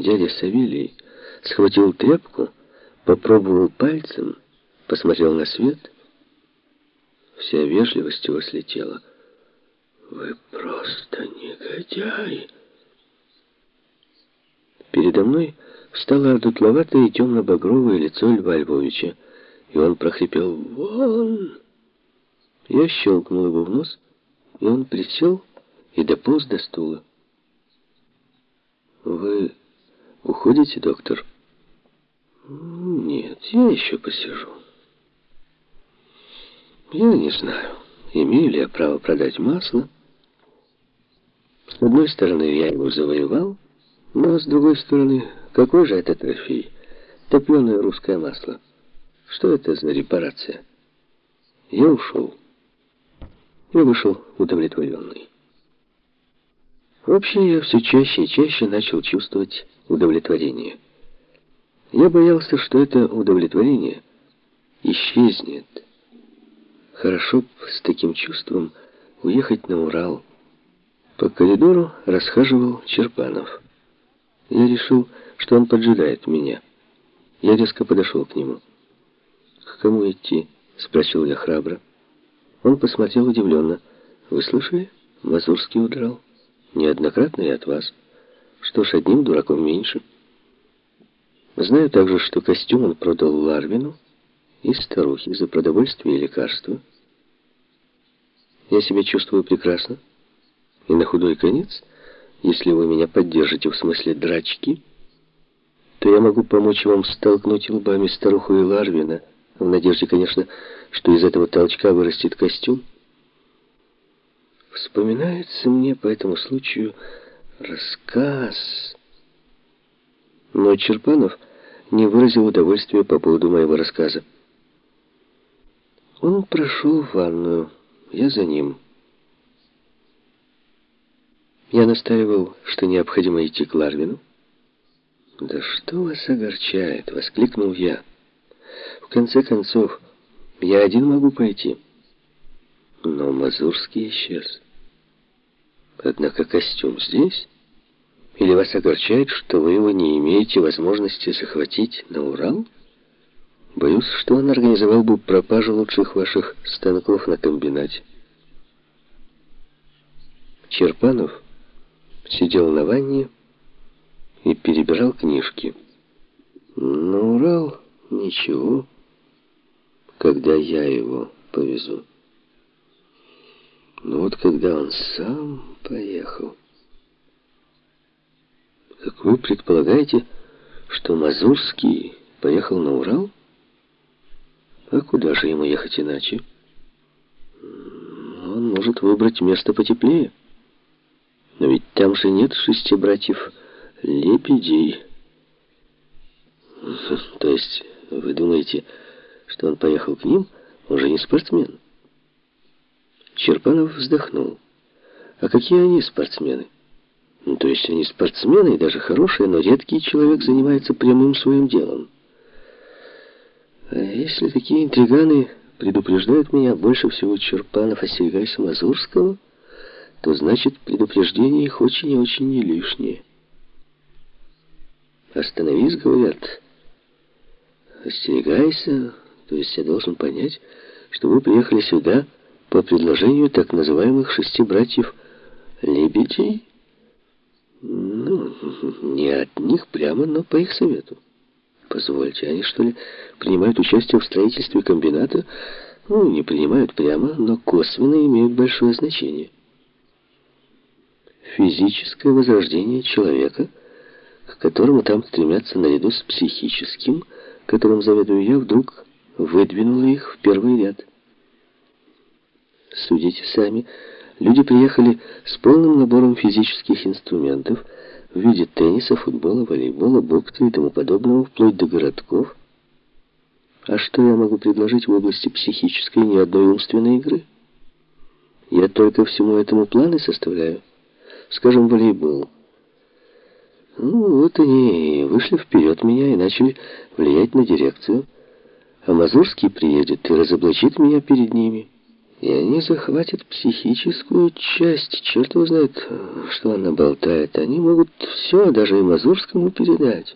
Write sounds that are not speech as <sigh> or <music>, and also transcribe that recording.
Дядя Савелий схватил тряпку, попробовал пальцем, посмотрел на свет. Вся вежливость его слетела. «Вы просто негодяй!» Передо мной встало одутловатое темно-багровое лицо Льва Львовича, и он прохрипел «Вон!». Я щелкнул его в нос, и он присел и дополз до стула. «Вы уходите, доктор?» «Нет, я еще посижу». «Я не знаю, имею ли я право продать масло. С одной стороны, я его завоевал, но с другой стороны, какой же это трофей? Топленое русское масло. Что это за репарация? Я ушел. Я вышел удовлетворенный. Вообще, я все чаще и чаще начал чувствовать удовлетворение. Я боялся, что это удовлетворение исчезнет. Хорошо с таким чувством уехать на Урал. По коридору расхаживал Черпанов. Я решил, что он поджидает меня. Я резко подошел к нему. «К кому идти?» — спросил я храбро. Он посмотрел удивленно. «Вы слышали? Мазурский удрал. Неоднократно и от вас. Что ж, одним дураком меньше. Знаю также, что костюм он продал Ларвину и старухе за продовольствие и лекарства. Я себя чувствую прекрасно. И на худой конец если вы меня поддержите в смысле драчки, то я могу помочь вам столкнуть лбами старуху и Ларвина, в надежде, конечно, что из этого толчка вырастет костюм. Вспоминается мне по этому случаю рассказ. Но Черпанов не выразил удовольствия по поводу моего рассказа. Он прошел в ванную, я за ним. Я настаивал, что необходимо идти к Ларвину. «Да что вас огорчает?» — воскликнул я. «В конце концов, я один могу пойти». Но Мазурский исчез. Однако костюм здесь? Или вас огорчает, что вы его не имеете возможности захватить на Урал? Боюсь, что он организовал бы пропажу лучших ваших станков на комбинате. Черпанов сидел на ванне и перебирал книжки. На Урал ничего, когда я его повезу. Но вот когда он сам поехал... Так вы предполагаете, что Мазурский поехал на Урал? А куда же ему ехать иначе? Он может выбрать место потеплее. Но ведь там же нет шести братьев лебедей. <laughs> То есть вы думаете, что он поехал к ним? Он же не спортсмен. Черпанов вздохнул. А какие они спортсмены? Ну, то есть они спортсмены и даже хорошие, но редкий человек занимается прямым своим делом. А если такие интриганы предупреждают меня больше всего Черпанов, остерегайся Мазурского, то значит предупреждение их очень и очень не лишнее. Остановись, говорят. Остерегайся, то есть я должен понять, что вы приехали сюда по предложению так называемых шести братьев Лебедей. Ну, не от них прямо, но по их совету. Позвольте, они что ли принимают участие в строительстве комбината? Ну, не принимают прямо, но косвенно имеют большое значение физическое возрождение человека, к которому там стремятся наряду с психическим, которым заведую я, вдруг выдвинуло их в первый ряд. Судите сами, люди приехали с полным набором физических инструментов в виде тенниса, футбола, волейбола, бокса и тому подобного, вплоть до городков. А что я могу предложить в области психической ни одной умственной игры? Я только всему этому планы составляю скажем, волейбол. Ну, вот они вышли вперед меня и начали влиять на дирекцию. А Мазурский приедет и разоблачит меня перед ними. И они захватят психическую часть. Черт его знает, что она болтает. Они могут все, даже и Мазурскому передать.